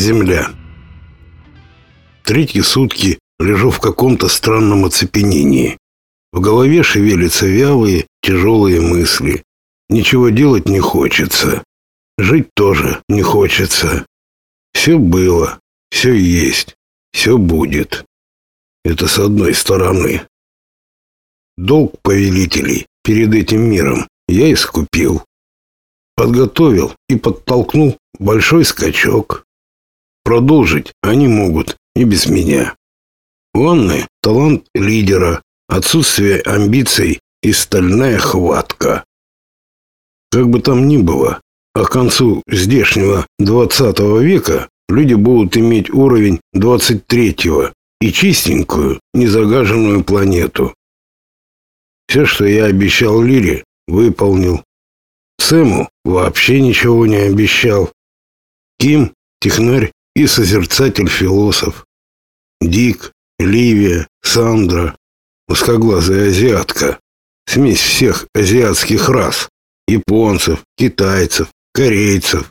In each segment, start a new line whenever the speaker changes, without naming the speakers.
Земля. Третьи сутки лежу в каком-то странном оцепенении. В голове шевелятся вялые, тяжелые мысли. Ничего делать не хочется. Жить тоже не хочется. Все было, все есть, все будет. Это с одной стороны. Долг повелителей перед этим миром я искупил. Подготовил и подтолкнул большой скачок. Продолжить они могут и без меня. У Анны талант лидера, отсутствие амбиций и стальная хватка. Как бы там ни было, а к концу здешнего 20 века люди будут иметь уровень 23-го и чистенькую, незагаженную планету. Все, что я обещал Лире, выполнил. Сэму вообще ничего не обещал. Ким, технарь и созерцатель-философ. Дик, Ливия, Сандра, узкоглазая азиатка. Смесь всех азиатских рас. Японцев, китайцев, корейцев.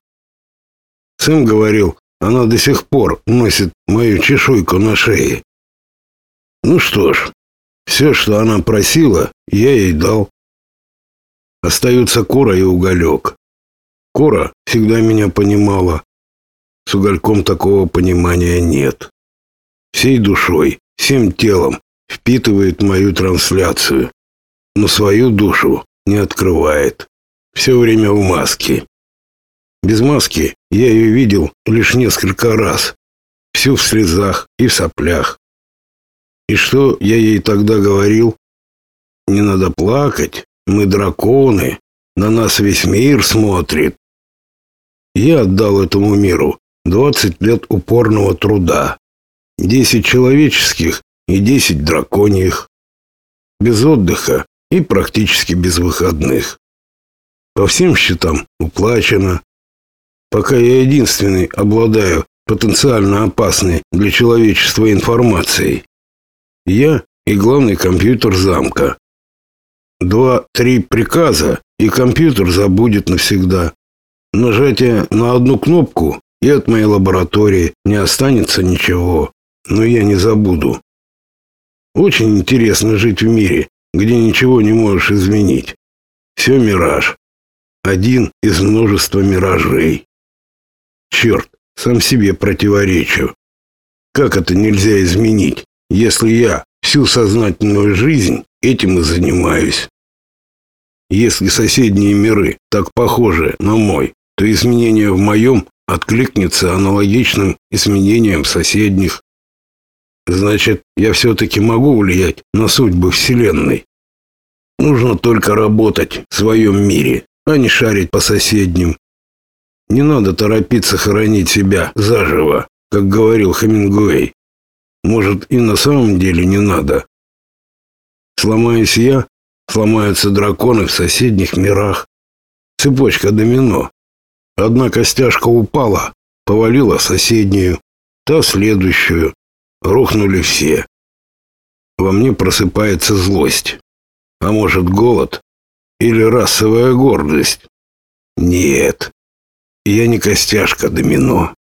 Сэм говорил, она до сих пор носит мою чешуйку на шее. Ну что ж, все, что она просила, я ей дал. Остаются Кора и Уголек. Кора всегда меня понимала. С Угольком такого понимания нет. Всей душой, всем телом впитывает мою трансляцию, но свою душу не открывает. Все время в маске. Без маски я ее видел лишь несколько раз. Всю в слезах и в соплях. И что я ей тогда говорил? Не надо плакать, мы драконы, на нас весь мир смотрит. Я отдал этому миру 20 лет упорного труда. 10 человеческих и 10 драконьих. Без отдыха и практически без выходных. По всем счетам уплачено. Пока я единственный обладаю потенциально опасной для человечества информацией. Я и главный компьютер замка. Два-три приказа, и компьютер забудет навсегда. Нажатие на одну кнопку, и от моей лаборатории не останется ничего. Но я не забуду. Очень интересно жить в мире, где ничего не можешь изменить. Все мираж. Один из множества миражей. Черт, сам себе противоречу. Как это нельзя изменить, если я всю сознательную жизнь этим и занимаюсь? Если соседние миры так похожи на мой, то изменение в моем откликнется аналогичным изменениям соседних. Значит, я все-таки могу влиять на судьбы Вселенной. Нужно только работать в своем мире а не шарить по соседним. Не надо торопиться хоронить себя заживо, как говорил Хемингуэй. Может, и на самом деле не надо. Сломаюсь я, сломаются драконы в соседних мирах. Цепочка домино. Одна костяшка упала, повалила соседнюю, та следующую. Рухнули все. Во мне просыпается злость. А может, голод? Или расовая гордость? Нет. Я не костяшка домино.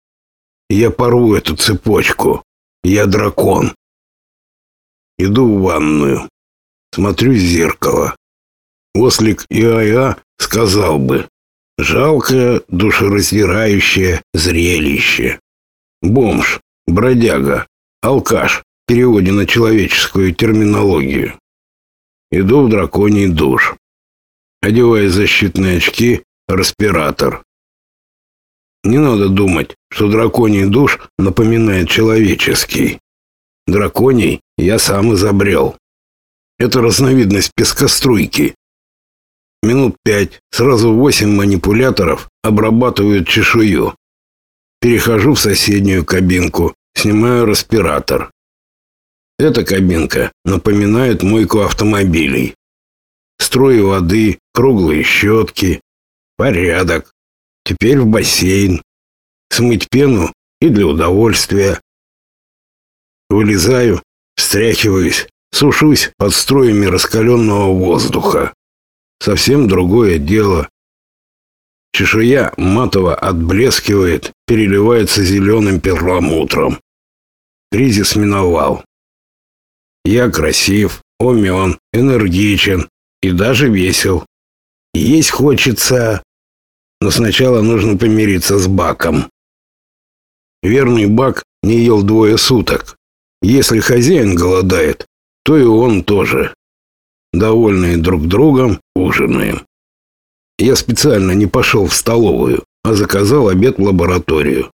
Я порву эту цепочку. Я дракон. Иду в ванную. Смотрю в зеркало. Ослик Иая сказал бы. Жалкое, душераздирающее зрелище. Бомж, бродяга, алкаш в переводе на человеческую терминологию. Иду в драконий душ одевая защитные очки, респиратор. Не надо думать, что драконий душ напоминает человеческий. Драконий я сам изобрел. Это разновидность пескоструйки. Минут пять, сразу восемь манипуляторов обрабатывают чешую. Перехожу в соседнюю кабинку, снимаю респиратор. Эта кабинка напоминает мойку автомобилей струи воды, круглые щетки. Порядок. Теперь в бассейн. Смыть пену и для удовольствия. Вылезаю, встряхиваюсь, сушусь под струями раскаленного воздуха. Совсем другое дело. Чешуя матово отблескивает, переливается зеленым перламутром. Кризис миновал. Я красив, умен, энергичен и даже весел. Есть хочется, но сначала нужно помириться с Баком. Верный Бак не ел двое суток. Если хозяин голодает, то и он тоже. Довольные друг другом, ужинаем. Я специально не пошел в столовую, а заказал обед в лабораторию.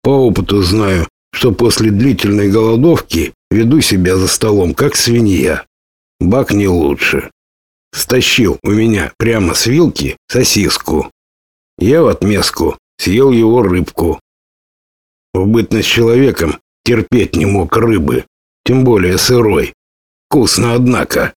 По опыту знаю, что после длительной голодовки веду себя за столом, как свинья. Бак не лучше. Стащил у меня прямо с вилки сосиску. Я в отместку съел его рыбку. В бытность человеком терпеть не мог рыбы, тем более сырой. Вкусно, однако.